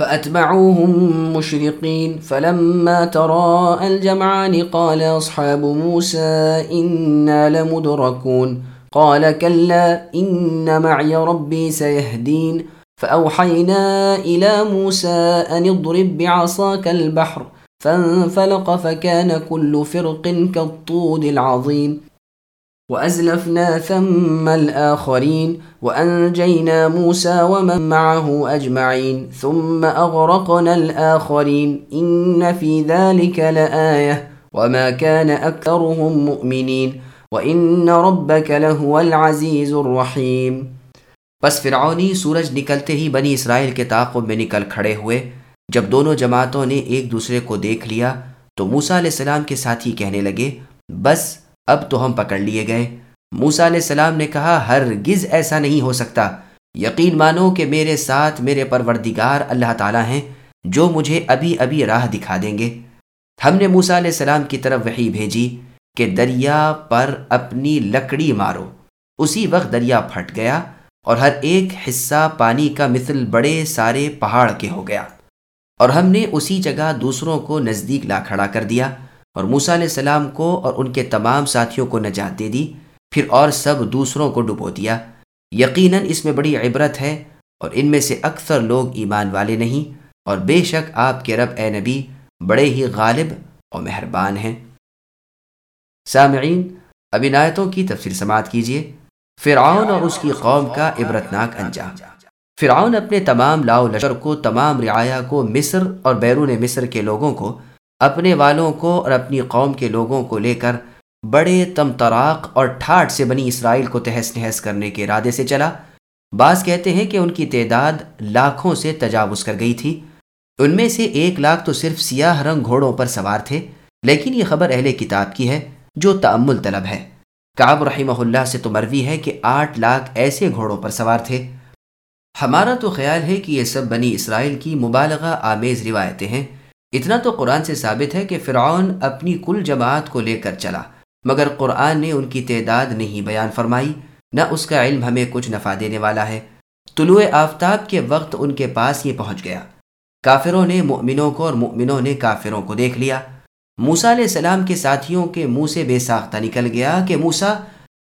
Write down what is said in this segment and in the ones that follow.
فأتبعوهم مشرقين. فلما تراءى الجمعان قال أصحاب موسى إنا لمدركون. قال كلا إن معي ربي سيهدين. فأوحينا إلى موسى أن اضرب بعصاك البحر. فانفلق فكان كل فرق كالطود العظيم. وأزلفنا ثم الآخرين وأنجينا موسى ومن معه أجمعين ثم أغرقنا الآخرين إن في ذلك لآية وما كان أكثرهم مؤمنين وإن ربك لهو العزيز الرحيم بس فرعونی سورج نکلتے ہی بنی اسرائیل کے تعاقب میں نکل کھڑے ہوئے۔ جب دونوں جماعتوں نے ایک دوسرے کو دیکھ لیا تو موسا علیہ السلام کے ساتھی کہنے لگے، بس اب تو ہم پکڑ لیے گئے۔ موسا علیہ السلام نے کہا، ہرگز ایسا نہیں ہو سکتا۔ یقین مانو کہ میرے ساتھ میرے پروردگار اللہ تعالیٰ ہیں، جو مجھے ابھی ابھی راہ دکھا دیں گے۔ ہم نے موسا علیہ السلام کی طرف وہی بھیجی کہ دریا پر اپنی لکڑی مارو۔ اسی وقت دریا پھٹ گیا اور ہر ایک حصہ پانی کا مثل بڑے سارے پہاڑ کے ہو گیا۔ اور ہم نے اسی جگہ دوسروں کو نزدیک لا کھڑا کر دیا۔ اور موسا علیہ السلام کو اور ان کے تمام ساتھیوں کو نجات دے دی، پھر اور سب دوسروں کو ڈبو دیا۔ یقیناً اس میں بڑی عبرت ہے اور ان میں سے اکثر لوگ ایمان والے نہیں۔ اور بے شک آپ کے رب اے نبی بڑے ہی غالب اور مہربان ہیں۔ سامعین، اب عنایتوں کی تفصیل سماعت کیجیے۔ فرعون اور اس کی قوم کا عبرتناک انجام۔ فرعون اپنے تمام لاؤ لشر کو، تمام رعایا کو، مصر اور بیرون مصر کے لوگوں کو اپنے والوں کو اور اپنی قوم کے لوگوں کو لے کر بڑے تمطراق اور ٹھاٹ سے بنی اسرائیل کو تہس نہس کرنے کے ارادے سے چلا۔ بعض کہتے ہیں کہ ان کی تعداد لاکھوں سے تجاوز کر گئی تھی۔ ان میں سے ایک لاکھ تو صرف سیاہ رنگ گھوڑوں پر سوار تھے، لیکن یہ خبر اہل کتاب کی ہے جو تعمل طلب ہے۔ کعب رحمہ اللہ سے تو مروی ہے کہ آٹھ لاکھ ایسے گھوڑوں پر سوار تھے۔ ہمارا تو خیال ہے کہ یہ سب بنی اسرائیل کی مبالغہ آمیز روایتیں ہیں۔ اتنا تو قرآن سے ثابت ہے کہ فرعون اپنی کل جماعت کو لے کر چلا، مگر قرآن نے ان کی تعداد نہیں بیان فرمائی، نہ اس کا علم ہمیں کچھ نفع دینے والا ہے۔ طلوع آفتاب کے وقت ان کے پاس یہ پہنچ گیا۔ کافروں نے مؤمنوں کو اور مؤمنوں نے کافروں کو دیکھ لیا۔ موسا علیہ السلام کے ساتھیوں کے منہ سے بے ساختہ نکل گیا کہ موسا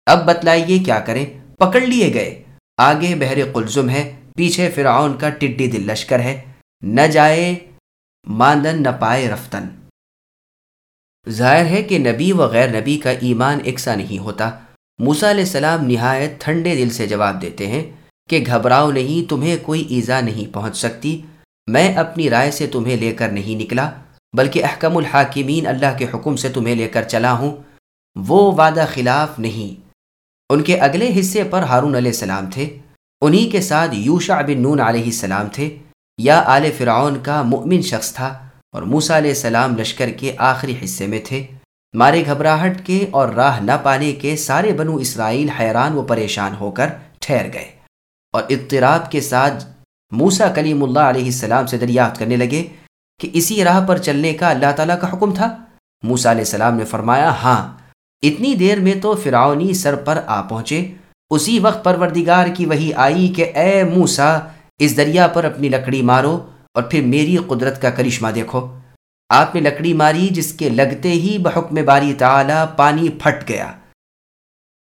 اب بتلائیے کیا کریں؟ پکڑ لیے گئے۔ آگے بحر قلزم ہے، پیچھے فرعون کا ٹڈی دل لشکر ہے۔ نہ جائے ماندن نہ پائے رفتن۔ ظاہر ہے کہ نبی و غیر نبی کا ایمان اکسا نہیں ہوتا۔ موسا علیہ السلام نہایت ٹھنڈے دل سے جواب دیتے ہیں کہ گھبراؤ نہیں، تمہیں کوئی ایزا نہیں پہنچ سکتی۔ میں اپنی رائے سے تمہیں لے کر نہیں نکلا، بلکہ احکم الحاکمین اللہ کے حکم سے تمہیں لے کر چلا ہوں۔ وہ وعدہ خلاف نہیں۔ ان کے اگلے حصے پر ہارون علیہ السلام تھے۔ انہی کے ساتھ یوشا بن نون علیہ السلام تھے۔ یا آل فرعون کا مؤمن شخص تھا اور موسا علیہ السلام لشکر کے آخری حصے میں تھے۔ مارے گھبراہٹ کے اور راہ نہ پانے کے سارے بنو اسرائیل حیران و پریشان ہو کر ٹھہر گئے اور اضطراب کے ساتھ موسا کلیم اللہ علیہ السلام سے دریافت کرنے لگے کہ اسی راہ پر چلنے کا اللہ تعالیٰ کا حکم تھا۔ موسا علیہ السلام نے فرمایا ہاں اتنی دیر میں تو فرعونی سر پر آ پہنچے۔ اسی وقت پروردگار کی وہی آئی کہ اے موسا اس دریا پر اپنی لکڑی مارو اور پھر میری قدرت کا کرشمہ دیکھو۔ آپ نے لکڑی ماری جس کے لگتے ہی بحکم باری تعالی پانی پھٹ گیا۔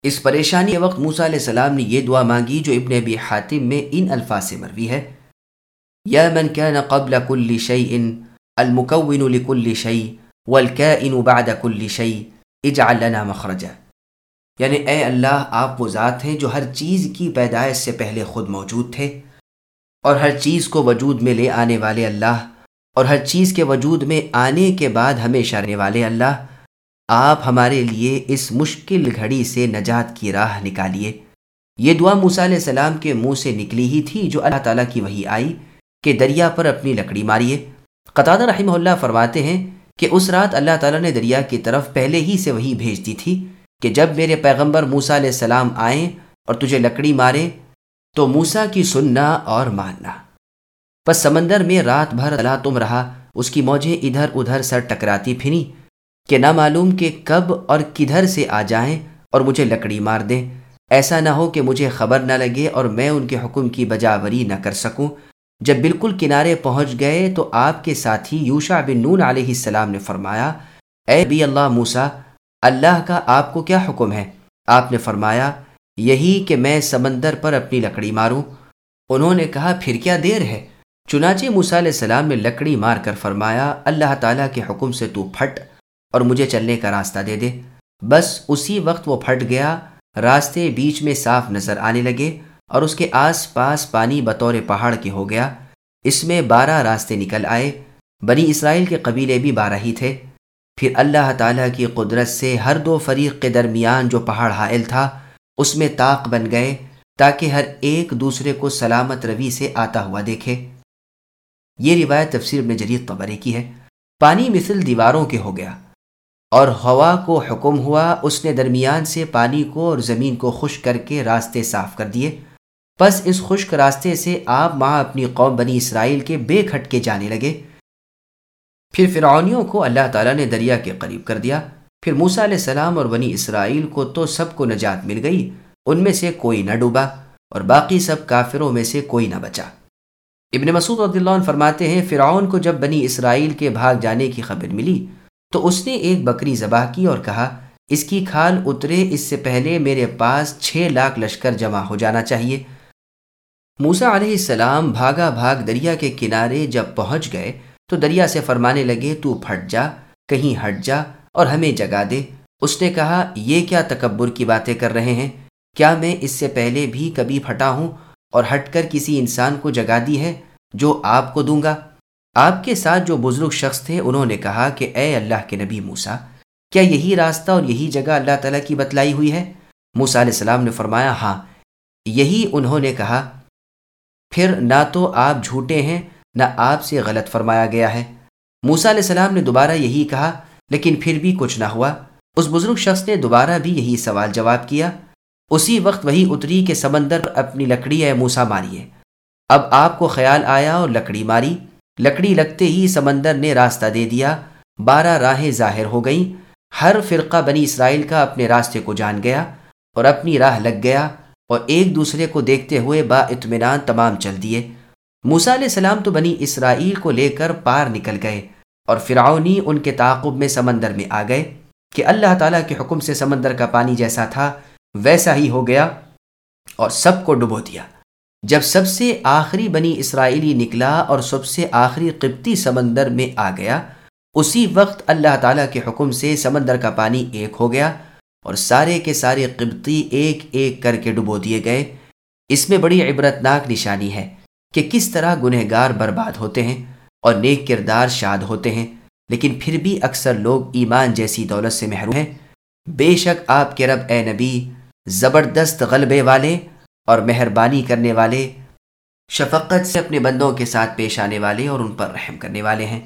اس پریشانی کے وقت موسا علیہ السلام نے یہ دعا مانگی جو ابن ابی حاتم میں ان الفاظ سے مروی ہے۔ یا من كان قبل كل شيء المكون لكل شيء والكائن بعد كل شيء اجعل لنا مخرجا۔ یعنی اے اللہ، آپ وہ ذات ہیں جو ہر چیز کی پیدائش سے پہلے خود موجود تھے۔ اور ہر چیز کو وجود میں لے آنے والے اللہ، اور ہر چیز کے وجود میں آنے کے بعد ہمیشہ رہنے والے اللہ، آپ ہمارے لیے اس مشکل گھڑی سے نجات کی راہ نکالیے۔ یہ دعا موسیٰ علیہ السلام کے منہ سے نکلی ہی تھی جو اللہ تعالیٰ کی وہی آئی کہ دریا پر اپنی لکڑی ماریے۔ قطع رحمہ اللہ فرماتے ہیں کہ اس رات اللہ تعالیٰ نے دریا کی طرف پہلے ہی سے وہی بھیج دی تھی کہ جب میرے پیغمبر موسا علیہ السلام آئیں اور تجھے لکڑی مارے تو موسا کی سننا اور ماننا۔ بس سمندر میں رات بھر اللہ تم رہا، اس کی موجیں ادھر ادھر سر ٹکراتی پھری کہ نہ معلوم کہ کب اور کدھر سے آ جائیں اور مجھے لکڑی مار دیں۔ ایسا نہ ہو کہ مجھے خبر نہ لگے اور میں ان کے حکم کی بجاوری نہ کر سکوں۔ جب بالکل کنارے پہنچ گئے تو آپ کے ساتھی یوشا بن نون علیہ السلام نے فرمایا، اے بی اللہ موسا اللہ کا آپ کو کیا حکم ہے؟ آپ نے فرمایا یہی کہ میں سمندر پر اپنی لکڑی ماروں۔ انہوں نے کہا، پھر کیا دیر ہے؟ چنانچہ موسیٰ علیہ السلام نے لکڑی مار کر فرمایا، اللہ تعالیٰ کے حکم سے تو پھٹ اور مجھے چلنے کا راستہ دے دے۔ بس اسی وقت وہ پھٹ گیا، راستے بیچ میں صاف نظر آنے لگے اور اس کے آس پاس پانی بطور پہاڑ کے ہو گیا۔ اس میں بارہ راستے نکل آئے۔ بنی اسرائیل کے قبیلے بھی بارہ ہی تھے۔ پھر اللہ تعالیٰ کی قدرت سے ہر دو فریق کے درمیان جو پہاڑ حائل تھا اس میں طاق بن گئے تاکہ ہر ایک دوسرے کو سلامت روی سے آتا ہوا دیکھے۔ یہ روایت تفسیر میں جدید طبرے کی ہے۔ پانی مثل دیواروں کے ہو گیا اور ہوا کو حکم ہوا، اس نے درمیان سے پانی کو اور زمین کو خشک کر کے راستے صاف کر دیے۔ بس اس خشک راستے سے آپ وہاں اپنی قوم بنی اسرائیل کے بے کھٹ کے جانے لگے۔ پھر فرعونیوں کو اللہ تعالیٰ نے دریا کے قریب کر دیا۔ پھر موسا علیہ السلام اور بنی اسرائیل کو تو سب کو نجات مل گئی، ان میں سے کوئی نہ ڈوبا اور باقی سب کافروں میں سے کوئی نہ بچا۔ ابن مسعود رضی اللہ عنہ فرماتے ہیں، فرعون کو جب بنی اسرائیل کے بھاگ جانے کی خبر ملی تو اس نے ایک بکری ذبح کی اور کہا، اس کی کھال اترے، اس سے پہلے میرے پاس چھ لاکھ لشکر جمع ہو جانا چاہیے۔ موسا علیہ السلام بھاگا بھاگ دریا کے کنارے جب پہنچ گئے تو دریا سے فرمانے لگے، تو پھٹ جا، کہیں ہٹ جا اور ہمیں جگا دے۔ اس نے کہا، یہ کیا تکبر کی باتیں کر رہے ہیں؟ کیا میں اس سے پہلے بھی کبھی پھٹا ہوں اور ہٹ کر کسی انسان کو جگا دی ہے جو آپ کو دوں گا؟ آپ کے ساتھ جو بزرگ شخص تھے، انہوں نے کہا کہ، اے اللہ کے نبی موسا کیا یہی راستہ اور یہی جگہ اللہ تعالیٰ کی بتلائی ہوئی ہے؟ موسا علیہ السلام نے فرمایا ہاں۔ یہی انہوں نے کہا، پھر نہ تو آپ جھوٹے ہیں، نہ آپ سے غلط فرمایا گیا ہے۔ موسا علیہ السلام نے دوبارہ یہی کہا لیکن پھر بھی کچھ نہ ہوا۔ اس بزرگ شخص نے دوبارہ بھی یہی سوال جواب کیا۔ اسی وقت وہی اتری کہ سمندر اپنی لکڑی ہے موسا ماری ہے اب آپ کو خیال آیا اور لکڑی ماری۔ لکڑی لگتے ہی سمندر نے راستہ دے دیا۔ بارہ راہیں ظاہر ہو گئیں۔ ہر فرقہ بنی اسرائیل کا اپنے راستے کو جان گیا اور اپنی راہ لگ گیا اور ایک دوسرے کو دیکھتے ہوئے با اطمینان تمام چل دیے۔ موسا علیہ السلام تو بنی اسرائیل کو لے کر پار نکل گئے۔ اور فرعونی ان کے تعاقب میں سمندر میں آ گئے کہ اللہ تعالیٰ کے حکم سے سمندر کا پانی جیسا تھا، ویسا ہی ہو گیا اور سب کو ڈبو دیا۔ جب سب سے آخری بنی اسرائیلی نکلا اور سب سے آخری قبطی سمندر میں آ گیا، اسی وقت اللہ تعالیٰ کے حکم سے سمندر کا پانی ایک ہو گیا اور سارے کے سارے قبطی ایک ایک کر کے ڈبو دیے گئے۔ اس میں بڑی عبرتناک نشانی ہے کہ کس طرح گنہ گار برباد ہوتے ہیں۔ اور نیک کردار شاد ہوتے ہیں، لیکن پھر بھی اکثر لوگ ایمان جیسی دولت سے محروم ہیں۔ بے شک آپ کے رب اے نبی، زبردست غلبے والے اور مہربانی کرنے والے، شفقت سے اپنے بندوں کے ساتھ پیش آنے والے اور ان پر رحم کرنے والے ہیں۔